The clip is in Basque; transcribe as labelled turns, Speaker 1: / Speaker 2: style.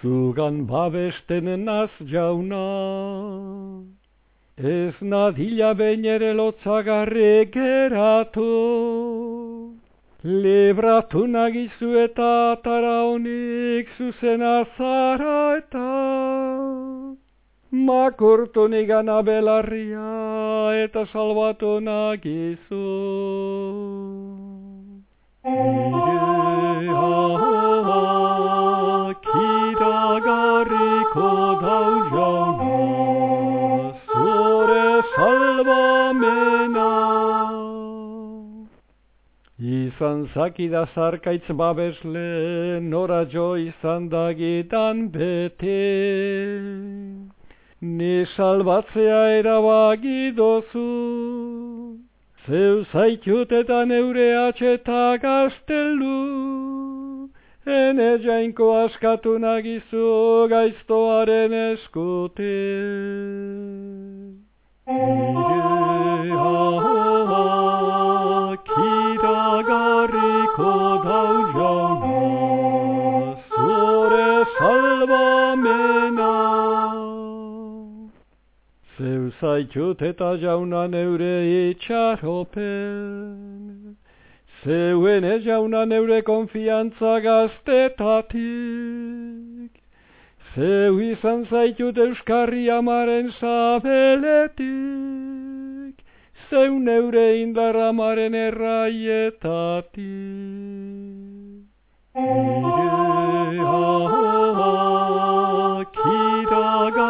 Speaker 1: zugan babesten naz jauna. Ez nadila bain ere lotzagarri geratu, libratu nagizu eta atara honik zuzen azara eta, makurtu nigana belarria eta salbatu nagizu. Izan zakida zarkaitz babesle, nora jo izan dagitan bete. Ni salbatzea erabagi dozu, zeu zaitut eta neure atxeta gaztelu. Ene jainko askatu nagizu gaiztoaren eskute. Jauna, zure salvamena. Zeu zaitut eta jauna neure itxaropen, Zeuen ez jauna neure konfiantza gaztetatik, Zeu izan zaitut euskarri amaren sabeletik, Soy neure indar amarene raietati Ene oki dago